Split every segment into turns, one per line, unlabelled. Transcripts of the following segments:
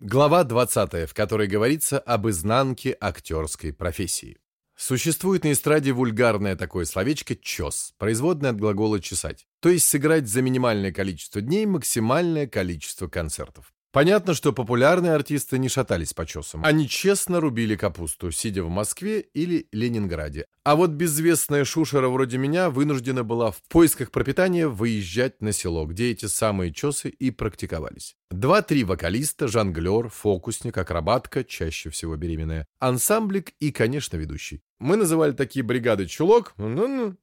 Глава 20, в которой говорится об изнанке актерской профессии. Существует на эстраде вульгарное такое словечко «чес», производное от глагола «чесать», то есть сыграть за минимальное количество дней максимальное количество концертов. Понятно, что популярные артисты не шатались по чесам. Они честно рубили капусту, сидя в Москве или Ленинграде. А вот безвестная шушера вроде меня вынуждена была в поисках пропитания выезжать на село, где эти самые чесы и практиковались. Два-три вокалиста, жонглер, фокусник, акробатка, чаще всего беременная, ансамблик и, конечно, ведущий. Мы называли такие бригады чулок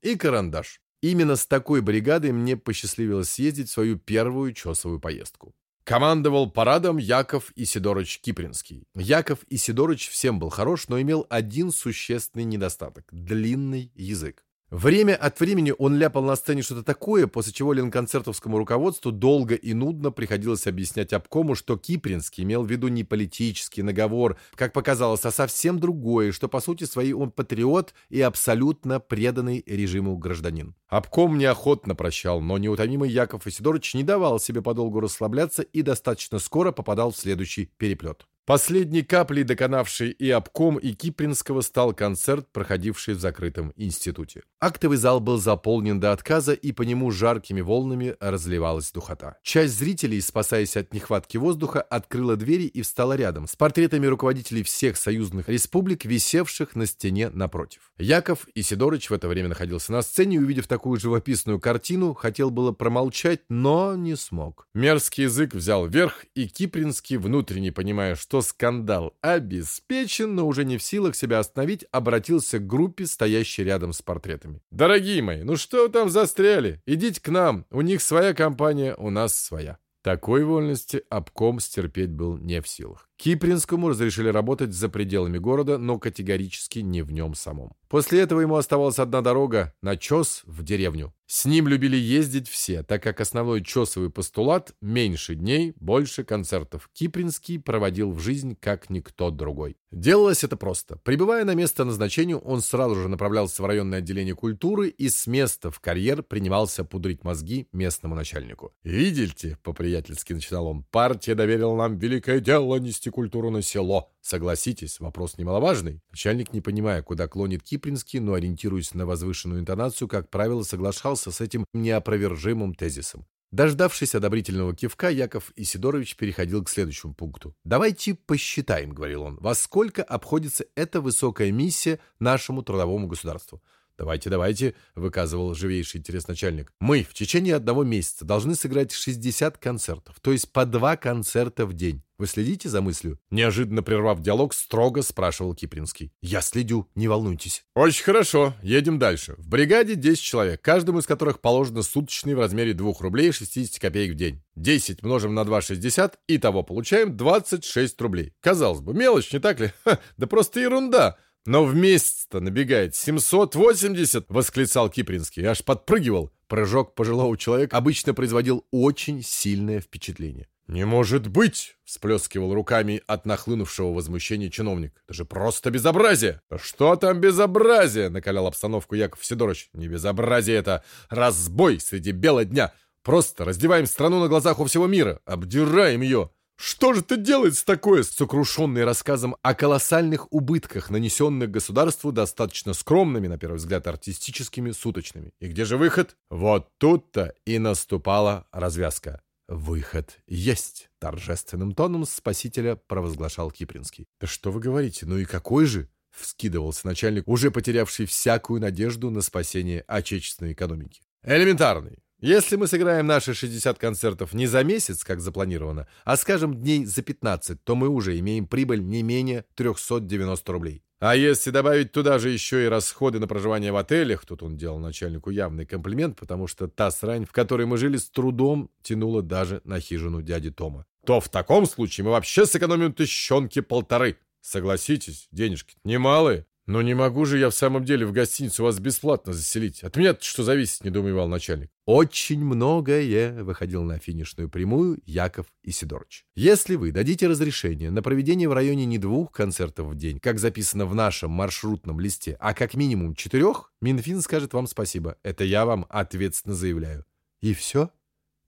и карандаш. Именно с такой бригадой мне посчастливилось съездить в свою первую чесовую поездку. Командовал парадом Яков Исидорович Кипринский. Яков Исидорович всем был хорош, но имел один существенный недостаток – длинный язык. Время от времени он ляпал на сцене что-то такое, после чего ленконцертовскому руководству долго и нудно приходилось объяснять обкому, что Кипринский имел в виду не политический наговор, как показалось, а совсем другое, что по сути своей он патриот и абсолютно преданный режиму гражданин. Обком неохотно прощал, но неутомимый Яков Исидорович не давал себе подолгу расслабляться и достаточно скоро попадал в следующий переплет. Последней каплей, доконавшей и обком, и Кипринского, стал концерт, проходивший в закрытом институте. Актовый зал был заполнен до отказа, и по нему жаркими волнами разливалась духота. Часть зрителей, спасаясь от нехватки воздуха, открыла двери и встала рядом с портретами руководителей всех союзных республик, висевших на стене напротив. Яков Исидорович в это время находился на сцене и, увидев такую живописную картину, хотел было промолчать, но не смог. Мерзкий язык взял верх, и Кипринский, внутренне понимая, что что скандал обеспечен, но уже не в силах себя остановить, обратился к группе, стоящей рядом с портретами. «Дорогие мои, ну что вы там застряли? Идите к нам, у них своя компания, у нас своя». Такой вольности обком стерпеть был не в силах. Кипринскому разрешили работать за пределами города, но категорически не в нем самом. После этого ему оставалась одна дорога на Чос в деревню. С ним любили ездить все, так как основной чосовый постулат «меньше дней, больше концертов» Кипринский проводил в жизнь как никто другой. Делалось это просто. Прибывая на место назначения, он сразу же направлялся в районное отделение культуры и с места в карьер принимался пудрить мозги местному начальнику. «Видите», — по-приятельски начинал он, — «партия доверила нам великое дело нести культуру на село. Согласитесь, вопрос немаловажный. Начальник, не понимая, куда клонит Кипринский, но ориентируясь на возвышенную интонацию, как правило, соглашался с этим неопровержимым тезисом. Дождавшись одобрительного кивка, Яков Исидорович переходил к следующему пункту. «Давайте посчитаем», — говорил он, — «во сколько обходится эта высокая миссия нашему трудовому государству. «Давайте, давайте», — выказывал живейший интерес начальник. «Мы в течение одного месяца должны сыграть 60 концертов, то есть по два концерта в день. Вы следите за мыслью?» Неожиданно прервав диалог, строго спрашивал Кипринский. «Я следю, не волнуйтесь». «Очень хорошо, едем дальше. В бригаде 10 человек, каждому из которых положено суточный в размере 2 рублей 60 копеек в день. 10 множим на 2,60, и того получаем 26 рублей. Казалось бы, мелочь, не так ли? Ха, да просто ерунда. «Но в месяц-то набегает 780!» — восклицал Кипринский. Аж подпрыгивал. Прыжок пожилого человека обычно производил очень сильное впечатление. «Не может быть!» — всплескивал руками от нахлынувшего возмущения чиновник. «Это же просто безобразие!» «Что там безобразие?» — накалял обстановку Яков Сидорович. «Не безобразие это! Разбой среди бела дня! Просто раздеваем страну на глазах у всего мира! Обдираем ее!» Что же это делается такое, сокрушенный рассказом о колоссальных убытках, нанесенных государству достаточно скромными, на первый взгляд, артистическими суточными? И где же выход? Вот тут-то и наступала развязка. «Выход есть!» — торжественным тоном спасителя провозглашал Кипринский. «Да что вы говорите, ну и какой же?» — вскидывался начальник, уже потерявший всякую надежду на спасение отечественной экономики. «Элементарный. Если мы сыграем наши 60 концертов не за месяц, как запланировано, а, скажем, дней за 15, то мы уже имеем прибыль не менее 390 рублей. А если добавить туда же еще и расходы на проживание в отелях, тут он делал начальнику явный комплимент, потому что та срань, в которой мы жили, с трудом тянула даже на хижину дяди Тома, то в таком случае мы вообще сэкономим тыщенки полторы. Согласитесь, денежки немалые. «Но не могу же я в самом деле в гостиницу вас бесплатно заселить. От меня что зависит?» — недоумевал начальник. «Очень многое», — выходил на финишную прямую Яков Исидорович. «Если вы дадите разрешение на проведение в районе не двух концертов в день, как записано в нашем маршрутном листе, а как минимум четырех, Минфин скажет вам спасибо. Это я вам ответственно заявляю». «И все?»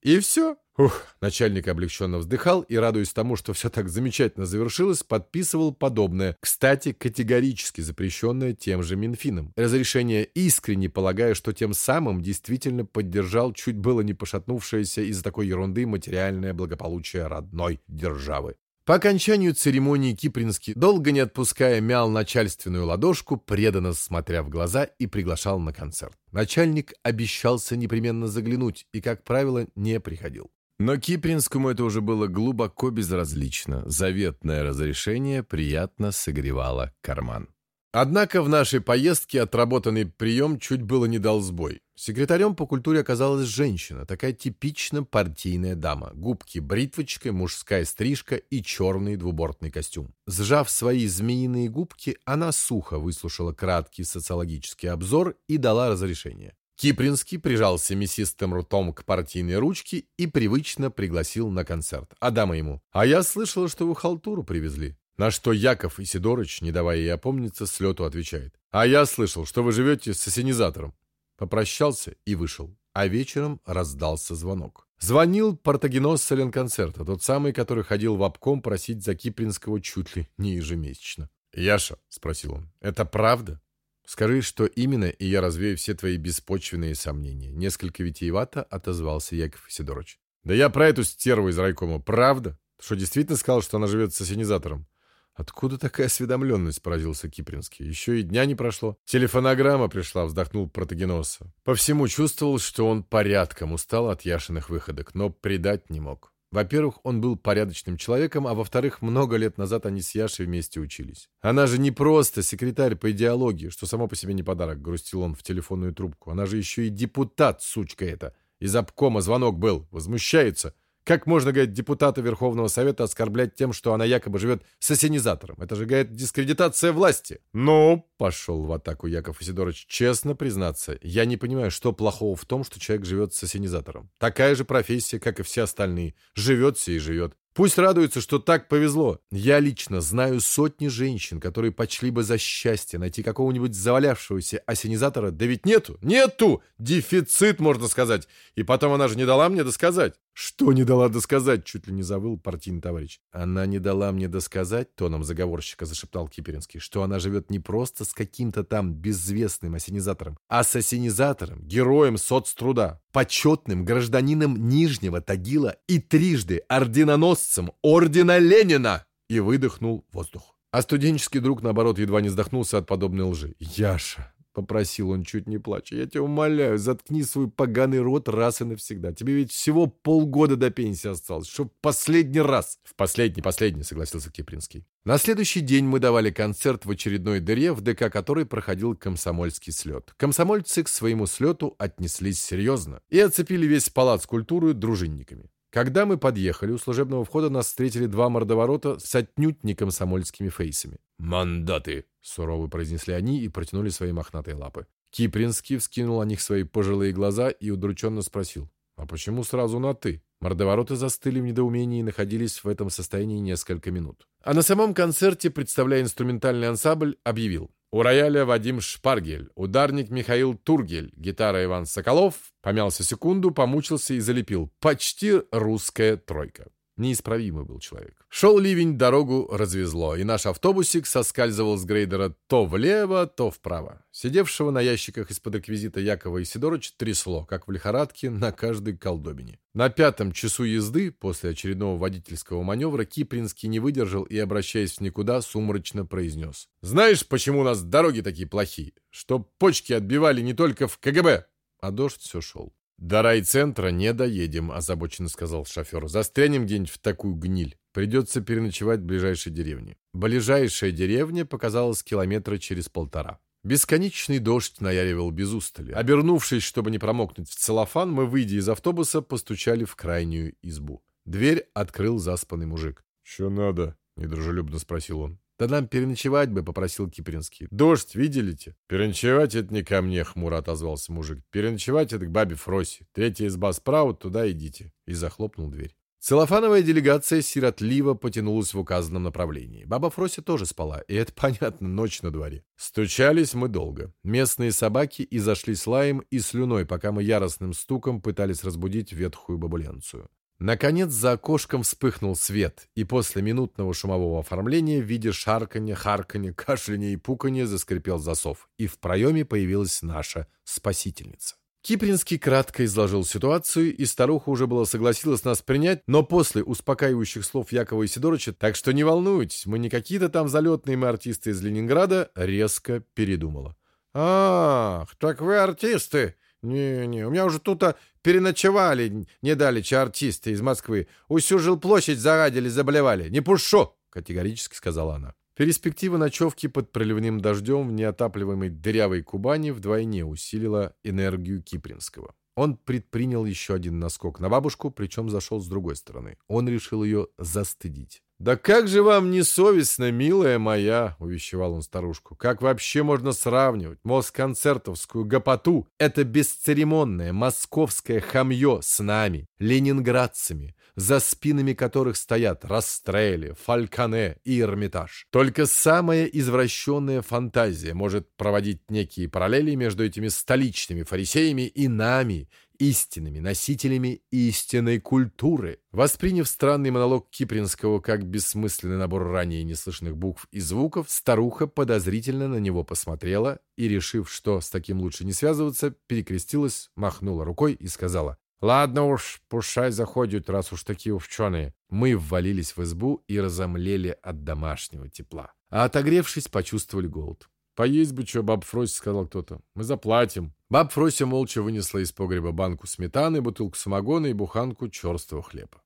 «И все? Ух, начальник облегченно вздыхал и, радуясь тому, что все так замечательно завершилось, подписывал подобное, кстати, категорически запрещенное тем же Минфином. Разрешение искренне полагая, что тем самым действительно поддержал чуть было не пошатнувшееся из-за такой ерунды материальное благополучие родной державы. По окончанию церемонии Кипринский, долго не отпуская, мял начальственную ладошку, преданно смотря в глаза и приглашал на концерт. Начальник обещался непременно заглянуть и, как правило, не приходил. Но Кипринскому это уже было глубоко безразлично. Заветное разрешение приятно согревало карман. Однако в нашей поездке отработанный прием чуть было не дал сбой. Секретарем по культуре оказалась женщина, такая типично партийная дама. Губки бритвочкой, мужская стрижка и черный двубортный костюм. Сжав свои змеиные губки, она сухо выслушала краткий социологический обзор и дала разрешение. Кипринский прижался мясистым ртом к партийной ручке и привычно пригласил на концерт. А дама ему, «А я слышала, что вы халтуру привезли». На что Яков Исидорович, не давая ей опомниться, с лету отвечает. «А я слышал, что вы живете с ассенизатором». Попрощался и вышел. А вечером раздался звонок. Звонил Портагенос Соленконцерта, тот самый, который ходил в обком просить за Кипринского чуть ли не ежемесячно. «Яша», — спросил он, — «это правда?» «Скажи, что именно, и я развею все твои беспочвенные сомнения». Несколько витиевато отозвался Яков Сидорович. «Да я про эту стерву из райкома. Правда? Что, действительно сказал, что она живет с ассенизатором?» «Откуда такая осведомленность?» — поразился Кипринский. «Еще и дня не прошло. Телефонограмма пришла», — вздохнул Протагеноса. По всему чувствовал, что он порядком устал от Яшиных выходок, но предать не мог. Во-первых, он был порядочным человеком, а во-вторых, много лет назад они с Яшей вместе учились. Она же не просто секретарь по идеологии, что само по себе не подарок, грустил он в телефонную трубку. Она же еще и депутат, сучка эта. Из обкома звонок был. Возмущается. Как можно, говорит, депутата Верховного Совета оскорблять тем, что она якобы живет с ассенизатором? Это же, говорит, дискредитация власти. Ну, пошел в атаку Яков Исидорович. Честно признаться, я не понимаю, что плохого в том, что человек живет с ассенизатором. Такая же профессия, как и все остальные. Живет все и живет. Пусть радуются, что так повезло. Я лично знаю сотни женщин, которые почли бы за счастье найти какого-нибудь завалявшегося осенизатора. Да ведь нету, нету! Дефицит, можно сказать. И потом она же не дала мне досказать. Что не дала досказать? Чуть ли не завыл партийный товарищ. Она не дала мне досказать, тоном заговорщика зашептал Киперинский, что она живет не просто с каким-то там безвестным осенизатором, а с осенизатором, героем соцтруда, почетным гражданином Нижнего Тагила и трижды орденоносцем ордена Ленина! И выдохнул воздух. А студенческий друг, наоборот, едва не вздохнулся от подобной лжи. «Яша, Попросил он, чуть не плача. «Я тебя умоляю, заткни свой поганый рот раз и навсегда. Тебе ведь всего полгода до пенсии осталось. Чтоб последний раз!» «В последний, последний», — согласился Кипринский. На следующий день мы давали концерт в очередной дыре, в ДК которой проходил комсомольский слет. Комсомольцы к своему слету отнеслись серьезно и оцепили весь палац культуры дружинниками. Когда мы подъехали, у служебного входа нас встретили два мордоворота с отнюдь не комсомольскими фейсами. «Мандаты!» — сурово произнесли они и протянули свои мохнатые лапы. Кипринский вскинул на них свои пожилые глаза и удрученно спросил. «А почему сразу на «ты»?» Мордовороты застыли в недоумении и находились в этом состоянии несколько минут. А на самом концерте, представляя инструментальный ансамбль, объявил. У рояля Вадим Шпаргель, ударник Михаил Тургель, гитара Иван Соколов. Помялся секунду, помучился и залепил. Почти русская тройка. Неисправимый был человек. Шел ливень, дорогу развезло, и наш автобусик соскальзывал с грейдера то влево, то вправо. Сидевшего на ящиках из-под реквизита Якова Исидоровича трясло, как в лихорадке, на каждой колдобине. На пятом часу езды, после очередного водительского маневра, Кипринский не выдержал и, обращаясь в никуда, сумрачно произнес. «Знаешь, почему у нас дороги такие плохие? Что почки отбивали не только в КГБ!» А дождь все шел. «До райцентра не доедем», — озабоченно сказал шофер. «Застрянем где-нибудь в такую гниль. Придется переночевать в ближайшей деревне». Ближайшая деревня показалась километра через полтора. Бесконечный дождь наяривал без устали. Обернувшись, чтобы не промокнуть в целлофан, мы, выйдя из автобуса, постучали в крайнюю избу. Дверь открыл заспанный мужик. «Что надо?» — недружелюбно спросил он. «Да нам переночевать бы», — попросил Кипринский. «Дождь, видели-те?» «Переночевать — это не ко мне», — хмуро отозвался мужик. «Переночевать — это к бабе Фросе. Третья изба справа, туда идите». И захлопнул дверь. Целлофановая делегация сиротливо потянулась в указанном направлении. Баба Фрося тоже спала, и это понятно, ночь на дворе. Стучались мы долго. Местные собаки и зашли с лаем и слюной, пока мы яростным стуком пытались разбудить ветхую бабуленцию. Наконец за окошком вспыхнул свет, и после минутного шумового оформления в виде шарканья, харканья, кашляния и пуканья заскрипел засов, и в проеме появилась наша спасительница. Кипринский кратко изложил ситуацию, и старуха уже было согласилась нас принять, но после успокаивающих слов Якова Исидоровича, так что не волнуйтесь, мы не какие-то там залетные мы артисты из Ленинграда, резко передумала. «Ах, так вы артисты!» «Не-не, у меня уже тут переночевали недалече артисты из Москвы. Усю жилплощадь зарадили, заболевали. Не пушу!» — категорически сказала она. Перспектива ночевки под проливным дождем в неотапливаемой дырявой Кубани вдвойне усилила энергию Кипринского. Он предпринял еще один наскок на бабушку, причем зашел с другой стороны. Он решил ее застыдить. «Да как же вам не совестно, милая моя!» — увещевал он старушку. «Как вообще можно сравнивать Москонцертовскую гопоту, это бесцеремонное московское хамье с нами, ленинградцами, за спинами которых стоят Растрелли, Фальконе и Эрмитаж? Только самая извращенная фантазия может проводить некие параллели между этими столичными фарисеями и нами, истинными носителями истинной культуры. Восприняв странный монолог Кипринского как бессмысленный набор ранее неслышных букв и звуков, старуха подозрительно на него посмотрела и, решив, что с таким лучше не связываться, перекрестилась, махнула рукой и сказала «Ладно уж, пушай заходят, раз уж такие увченые». Мы ввалились в избу и разомлели от домашнего тепла. А отогревшись, почувствовали голод. «Поесть бы что, баб Фрося», — сказал кто-то. «Мы заплатим». Баб Фрося молча вынесла из погреба банку сметаны, бутылку самогона и буханку черствого хлеба.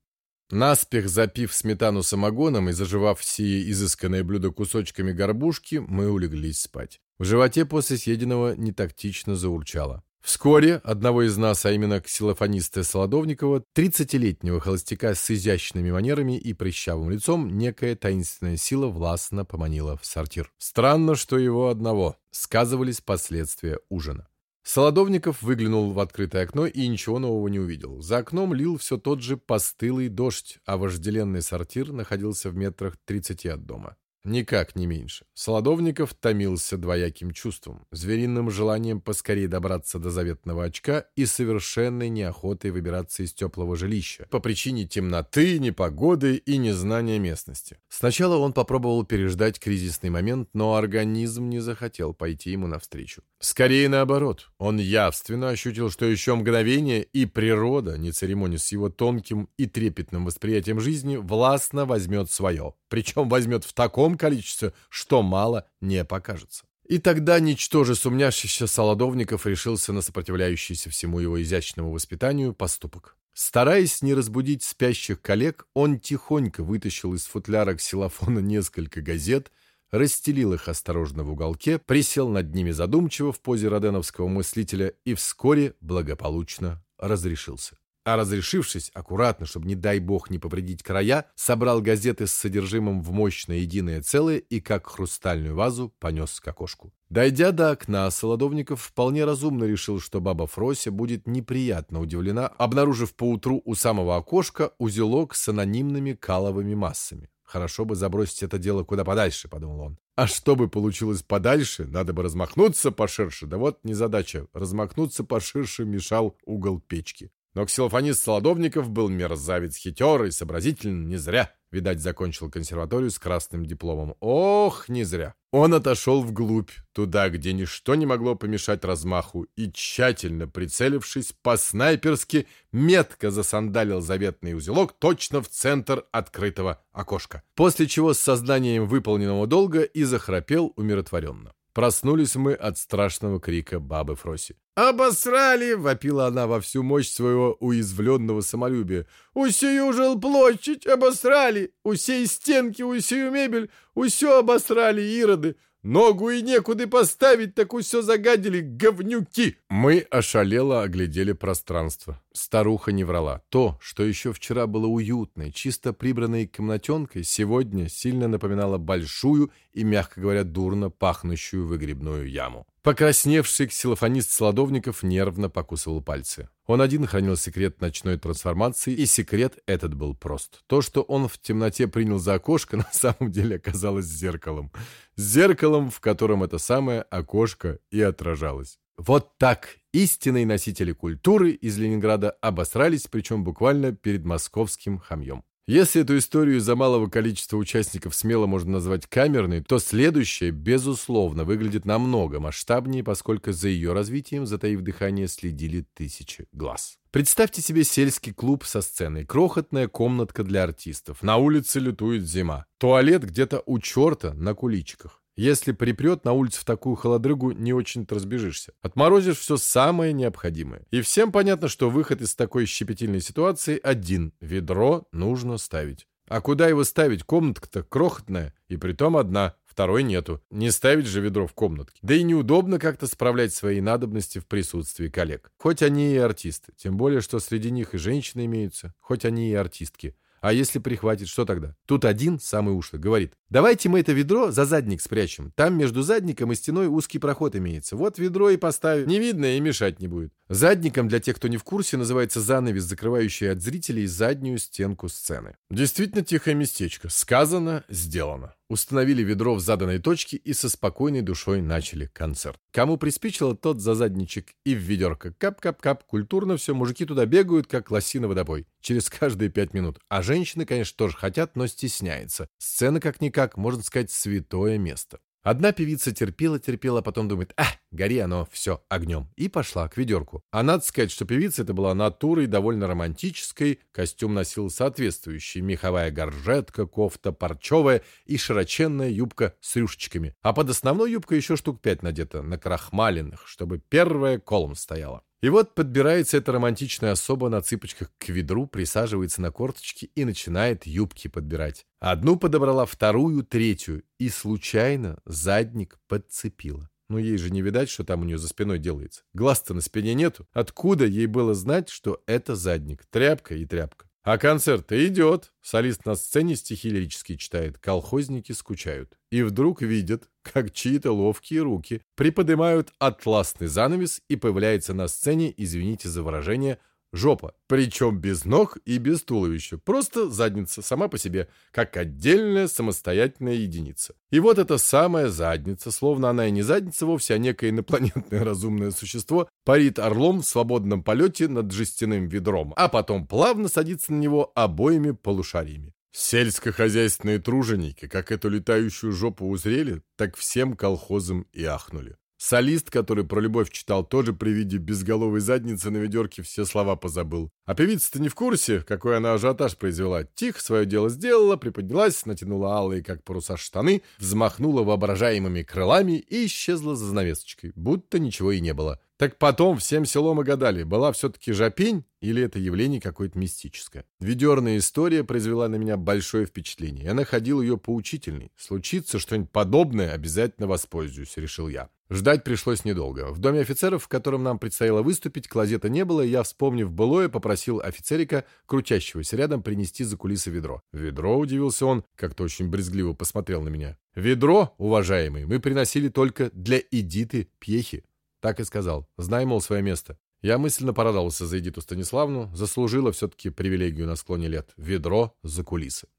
Наспех запив сметану самогоном и заживав сие изысканное блюдо кусочками горбушки, мы улеглись спать. В животе после съеденного нетактично заурчало. Вскоре одного из нас, а именно ксилофониста Солодовникова, 30-летнего холостяка с изящными манерами и прыщавым лицом, некая таинственная сила властно поманила в сортир. Странно, что его одного. Сказывались последствия ужина. Солодовников выглянул в открытое окно и ничего нового не увидел. За окном лил все тот же постылый дождь, а вожделенный сортир находился в метрах 30 от дома. Никак не меньше. Солодовников томился двояким чувством, звериным желанием поскорее добраться до заветного очка и совершенной неохотой выбираться из теплого жилища по причине темноты, непогоды и незнания местности. Сначала он попробовал переждать кризисный момент, но организм не захотел пойти ему навстречу. Скорее наоборот, он явственно ощутил, что еще мгновение, и природа, не церемонясь с его тонким и трепетным восприятием жизни, властно возьмет свое. Причем возьмет в таком количестве, что мало не покажется. И тогда, ничтоже сумнящийся Солодовников решился на сопротивляющийся всему его изящному воспитанию поступок. Стараясь не разбудить спящих коллег, он тихонько вытащил из футляра ксилофона несколько газет расстелил их осторожно в уголке, присел над ними задумчиво в позе роденовского мыслителя и вскоре благополучно разрешился. А разрешившись, аккуратно, чтобы, не дай бог, не повредить края, собрал газеты с содержимым в мощное единое целое и, как хрустальную вазу, понес к окошку. Дойдя до окна, Солодовников вполне разумно решил, что баба Фрося будет неприятно удивлена, обнаружив поутру у самого окошка узелок с анонимными каловыми массами. Хорошо бы забросить это дело куда подальше, подумал он. А чтобы получилось подальше, надо бы размахнуться поширше. Да вот незадача. Размахнуться поширше мешал угол печки. Но ксилофонист Солодовников был мерзавец хитер и сообразительный не зря. Видать, закончил консерваторию с красным дипломом. Ох, не зря. Он отошел вглубь, туда, где ничто не могло помешать размаху, и, тщательно прицелившись, по-снайперски метко засандалил заветный узелок точно в центр открытого окошка. После чего с сознанием выполненного долга и захрапел умиротворенно. Проснулись мы от страшного крика бабы Фроси. «Обосрали!» — вопила она во всю мощь своего уязвленного самолюбия. «Усю жилплощадь обосрали! Усей стенки, усю мебель, усю обосрали ироды! Ногу и некуда поставить, так все загадили, говнюки!» Мы ошалело оглядели пространство. Старуха не врала. То, что еще вчера было уютной, чисто прибранной комнатенкой, сегодня сильно напоминало большую и, мягко говоря, дурно пахнущую выгребную яму. Покрасневший ксилофонист Солодовников нервно покусывал пальцы. Он один хранил секрет ночной трансформации, и секрет этот был прост. То, что он в темноте принял за окошко, на самом деле оказалось зеркалом. Зеркалом, в котором это самое окошко и отражалось. Вот так истинные носители культуры из Ленинграда обосрались, причем буквально перед московским хамьем. Если эту историю из-за малого количества участников смело можно назвать камерной, то следующая, безусловно, выглядит намного масштабнее, поскольку за ее развитием, затаив дыхание, следили тысячи глаз. Представьте себе сельский клуб со сценой, крохотная комнатка для артистов. На улице лютует зима. Туалет где-то у черта на куличиках. Если припрет на улице в такую холодрыгу, не очень-то разбежишься. Отморозишь все самое необходимое. И всем понятно, что выход из такой щепетильной ситуации один. Ведро нужно ставить. А куда его ставить? Комнатка-то крохотная, и притом одна, второй нету. Не ставить же ведро в комнатке. Да и неудобно как-то справлять свои надобности в присутствии коллег. Хоть они и артисты, тем более, что среди них и женщины имеются, хоть они и артистки. А если прихватит, что тогда? Тут один, самый ушлый, говорит, давайте мы это ведро за задник спрячем. Там между задником и стеной узкий проход имеется. Вот ведро и поставим. Не видно и мешать не будет. Задником, для тех, кто не в курсе, называется занавес, закрывающий от зрителей заднюю стенку сцены. Действительно тихое местечко. Сказано, сделано. Установили ведро в заданной точке и со спокойной душой начали концерт. Кому приспичило, тот за задничек и в ведерко. Кап-кап-кап, культурно все, мужики туда бегают, как лоси на водопой. Через каждые пять минут. А женщины, конечно, тоже хотят, но стесняются. Сцена, как-никак, можно сказать, святое место. Одна певица терпела-терпела, потом думает, а, гори оно все огнем, и пошла к ведерку. А надо сказать, что певица это была натурой довольно романтической, костюм носил соответствующий, меховая горжетка, кофта парчевая и широченная юбка с рюшечками. А под основной юбкой еще штук пять надето, на крахмаленных, чтобы первая колом стояла. И вот подбирается эта романтичная особа на цыпочках к ведру, присаживается на корточки и начинает юбки подбирать. Одну подобрала, вторую, третью, и случайно задник подцепила. Ну, ей же не видать, что там у нее за спиной делается. Глаз-то на спине нету. Откуда ей было знать, что это задник? Тряпка и тряпка. А концерт-то идет. Солист на сцене стихи лирические читает. Колхозники скучают. И вдруг видят, как чьи-то ловкие руки приподнимают атласный занавес и появляется на сцене, извините за выражение, жопа. Причем без ног и без туловища. Просто задница сама по себе, как отдельная самостоятельная единица. И вот эта самая задница, словно она и не задница вовсе, а некое инопланетное разумное существо, парит орлом в свободном полете над жестяным ведром, а потом плавно садится на него обоими полушариями. Сельскохозяйственные труженики, как эту летающую жопу узрели, так всем колхозам и ахнули. Солист, который про любовь читал, тоже при виде безголовой задницы на ведерке все слова позабыл. А певица-то не в курсе, какой она ажиотаж произвела. Тихо свое дело сделала, приподнялась, натянула алые, как паруса, штаны, взмахнула воображаемыми крылами и исчезла за занавесочкой, будто ничего и не было. Так потом всем селом и гадали, была все-таки жопень или это явление какое-то мистическое. Ведерная история произвела на меня большое впечатление. Я находил ее поучительной. Случится что-нибудь подобное, обязательно воспользуюсь, решил я. Ждать пришлось недолго. В доме офицеров, в котором нам предстояло выступить, клозета не было, и я, вспомнив былое, попросил офицерика, крутящегося рядом, принести за кулисы ведро. Ведро, удивился он, как-то очень брезгливо посмотрел на меня. Ведро, уважаемый, мы приносили только для Эдиты Пьехи. Так и сказал. Знай, мол, свое место. Я мысленно порадовался за Эдиту Станиславну, заслужила все-таки привилегию на склоне лет. Ведро за кулисы.